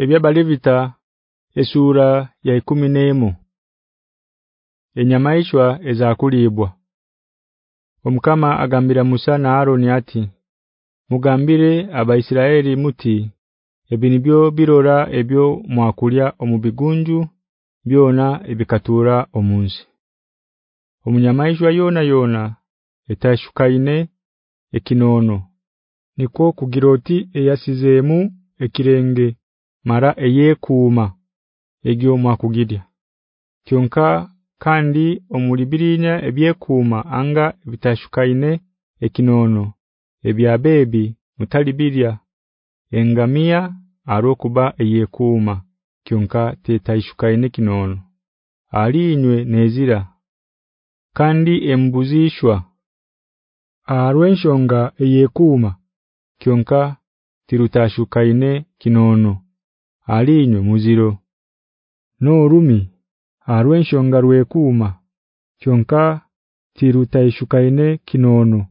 ebyabalevita esura ya 11 Enyamaishwa ezakulibwa. Omkama agambira Musa na Aaron ati Mugambire abaisiraeli muti ebinibyo birora ebyo mwakulya omubigunju byona ebikatura omunsi. Omunyamaishwa yona yona etashukaine ekinono niko kugiroti eyasizemu ekirenge mara eyekuuma egyo mwakugidya kyonka kandi omulibirinya ebyekuuma anga bitashukaine ekinono ebyabebi mutalibirya engamia arokuba eyekuuma kyonka tetaishukaine kinono alinywe nezira. Kandi embuzishwa arwenshonga eyekuuma kyonka tirutashukaine kinono alinywe muziro no rumi arwenshonga rwekuuma kyonka tirutaishukaine kinono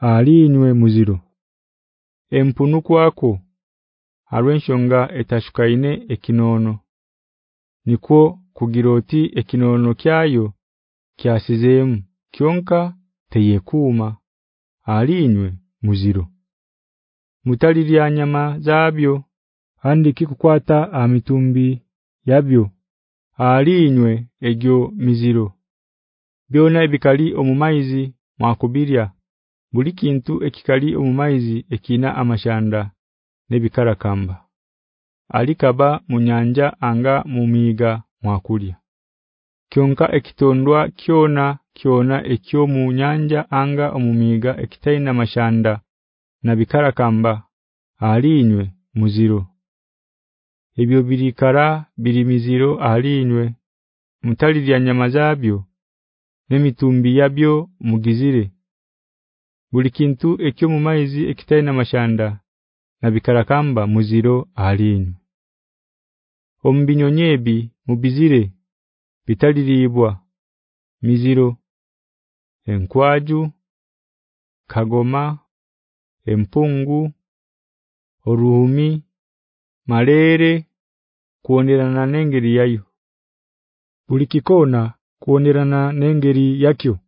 alinywe muziro empunu kwako arwenshonga etashukaine ekinono nikwo kugiroti ekinono kyayo kyasizemu kyonka teyekuuma alinywe muziro mutali lya nyama zabyo andiki kukwata amitumbi yabyo alinywe egyo miziro. Byona ebikali omumaizi mwakubirya. Buli kintu ekikali omumaizi ekina amashanda nebikarakamba. Alikaba munyanja anga mumiga mwakulya. Kyonka ekitondwa kyona kyona ekyo mu nyanja anga omumiga ekitaina mashanda na bikarakamba alinywe muziro ebyo birikara birimiziro alinywe mutali lya nyama zabyo nemitumbi yabyo mugizire. Buli kintu ekyo mu maizi ekitaina mashanda na bikarakamba muziro alinywe ombinyonyebi mubizire bitaliribwa miziro enkwaju kagoma empungu oruhumi malere kuonerana nengeri yayo. Bulikikona kuonerana nengeri yakyo.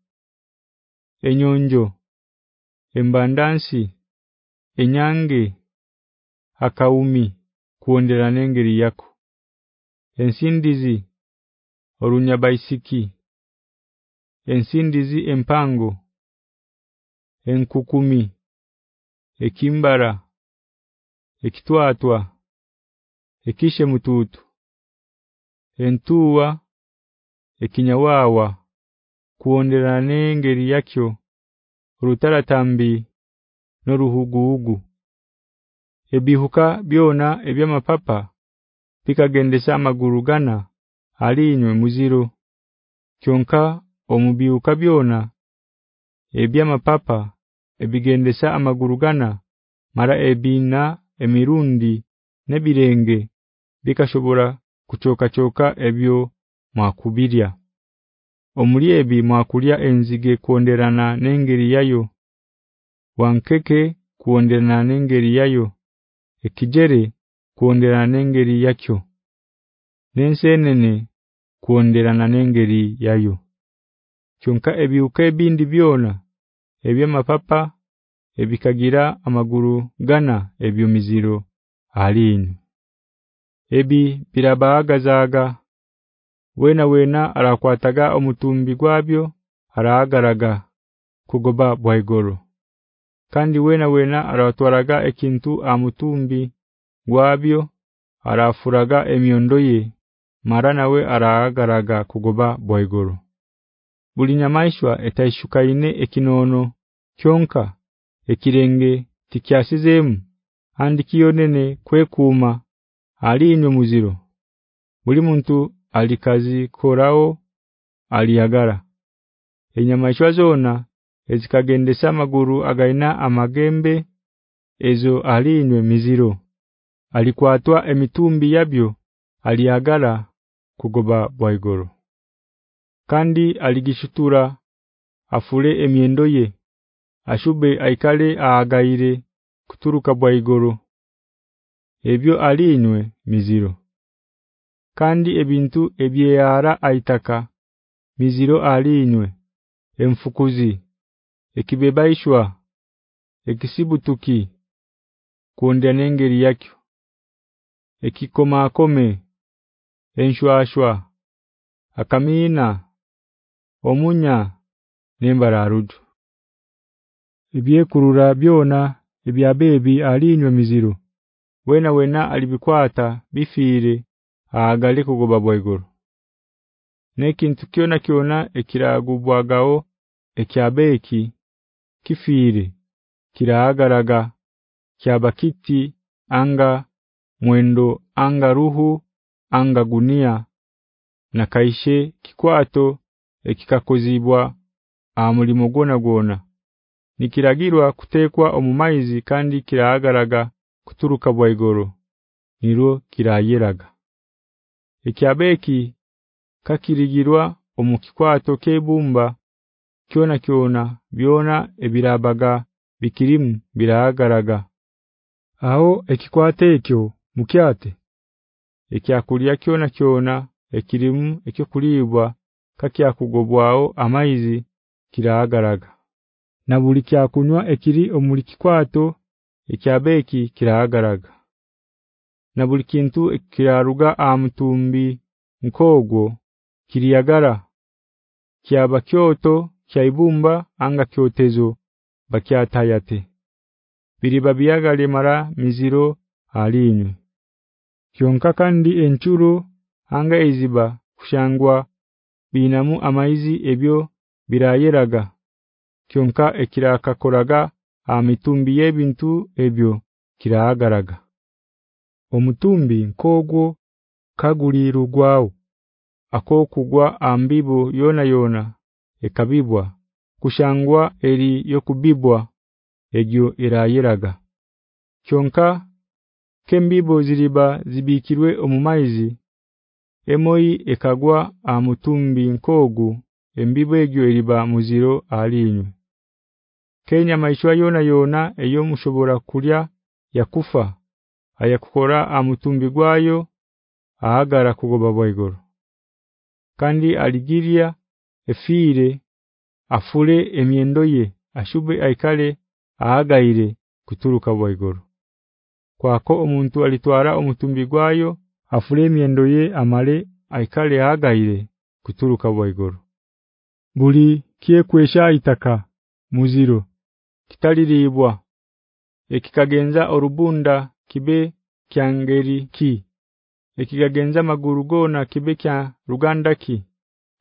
Enyonjo embandansi enyange akaumi kuonderana nengeri yako. Ensindizi orunyabaisiki ensindizi empango. Enkukumi ekimbara ekitwatwa ekishe mututu. Entuwa ekinyawawa kuonderana nengeri yakyo rutaratambi noruhuguugu ebihuka byona ebyamapapa pikagendesa amaguru gana alinywe muziro kyonka omubiuka byona ebyamapapa ebigendesa amaguru gana mara ebina emirundi nebirenge bikashobora kuchoka choka ebyo mwakubirya omuliebi mwakulya enzige kuonderana nengeri yayo. Wankeke kuonderana nengeri yayo. Ekijere kuonderana nengeri yakyo. Nensenene kuonderana nengeri yayo. Kyonka ebiuka ebindi byona ebyamapapa ebikagira amaguru gana ebyo miziro alini ebi birabagazaga wena wena arakwataga omutumbi gwabyo aragaraga kugoba bwaigoro kandi wena wena aratwaraga ekintu amutumbi gwabyo arafuraga emyondoye mara nawe aragaraga kugoba bwaigoro buli nyamaishwa etaishukaine ekinono kyonka ekirenge tikyasizemu andi kiyonene kwekuma alinywe muziro. Buli muntu alikazi korao aliyagara enyamaishwa zona ezikagendesa amaguru againa amagembe ezo alinywe miziro. Alikwatwa emitumbi yabyo aliyagara kugoba bwaigoro. Kandi aligishutura afule emyendo ye ashube aikale aagaire kuturuka bwaigoro ebyo alinywe miziro. Kandi ebintu ebyeyara aitaka miziro alinywe emfukuzi ekibebaishwa ekisibutuki kuonde nengeri yakyo ekikoma akome enshwashwa akamina omunya nembararudu ebyekurura byona ebyabebi alinywe miziro wena wena alibikwata bifire agale kugoba bwaigoro nekintu kiona kiona ekiragubwagao ekyabeki kifire kiragaraga kyabakiti anga mwendo anga ruhu anga gunia na kaishe kikwato ekikakozibwa amulimo gona gona nikiragirwa kutekwa omumaizi kandi kiragaraga kuturuka bwaigoro niro kirayeraga ekyabeki kakirigirwa omukikwato kebumba kyona kyona byona ebirabaga bikirimu biragaraga aho ekikwate ekyo mukyate? Ekyakulya kyona kyona ekirimu ekyo kulibwa kakyakugobwao amaizi kiragaraga na buli kyakunywa ekiri omuli kikwato ekyabeki kiragaraga na buli kintu ekiraruga amutumbi nkogwo kiriyagara. Kyaba kyoto kyaibumba anga kyotezo bakyatayate. Biri babiyagale mara miziro alinywe kyonka kandi enchuro anga eziba kushangwa binamu amaizi ebyo birayeraga. Kyonka ekirakakoraga amitumbi yebintu ebyo kiragaraga omutumbi nkogwo kagulirugwao akokugwa ambibo yona yona ekabibwa kushangwa eri yokubibwa egyo irayiraga kyonka kembibo ziriba zibikirwe omumaizi emoi ekagwa amutumbi nkogu embibo egyo eriba muziro alinywe Kenya maishwa yona yona eyo mushobora kulya yakufa. Ayakukora amutumbi gwayo ahagara kugoba bwaigoro. Kandi aligiria efire afule emyendo ye ashube aikale ahagaire kuturuka bwaigoro. Kwako omuntu alitwara omutumbi gwayo afule emyendo ye amale aikale ahagaire kuturuka bwaigoro. Buli kiekwesha itaka muziro kitaliribwa ekikagenza orubunda kibe kyangeri ki? Ekikagenza maguru gona kibe kya ruganda ki?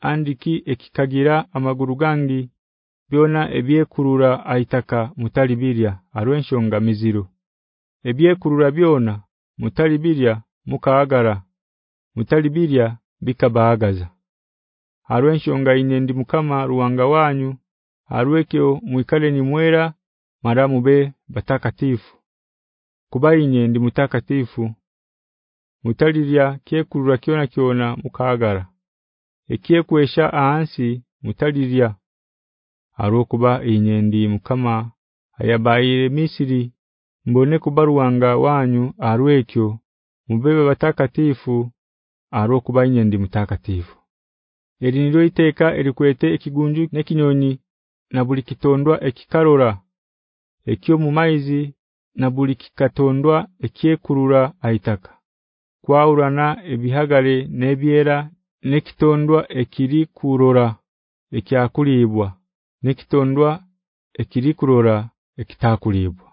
Andiki ekikagira amaguru gangi? Byona ebyekurura aitaka mutalibirya arwenshonga miziro. Ebyekurura byona mutalibirya mukaagara mutalibirya bikabagaza arwenshonga inendi mukama ruwanga wanyu arwekyo muikale ni mwera maramu be batakatifu. Kubayinye ndi mutakatifu. Mutalirya kyekurura kyona kyona mukaagara ekyekwesha ahansi mutalirya inye inyendi mukama ayabaire Misiri. Mbone kubaruwanga wanyu arwekyo mubebe batakatifu. Inye inyendi mutakatifu. Eri niro iteka erikwete ekigunju nekinyonyi na buli kitondwa ekikarora ekyo mumaizi na buli kikatondwa ekyekurura aitaka. Kwaurana ebihagale nebyera nekitondwa ekiri kurora ekyakulibwa nekitondwa ekiri kurora ekitakulibwa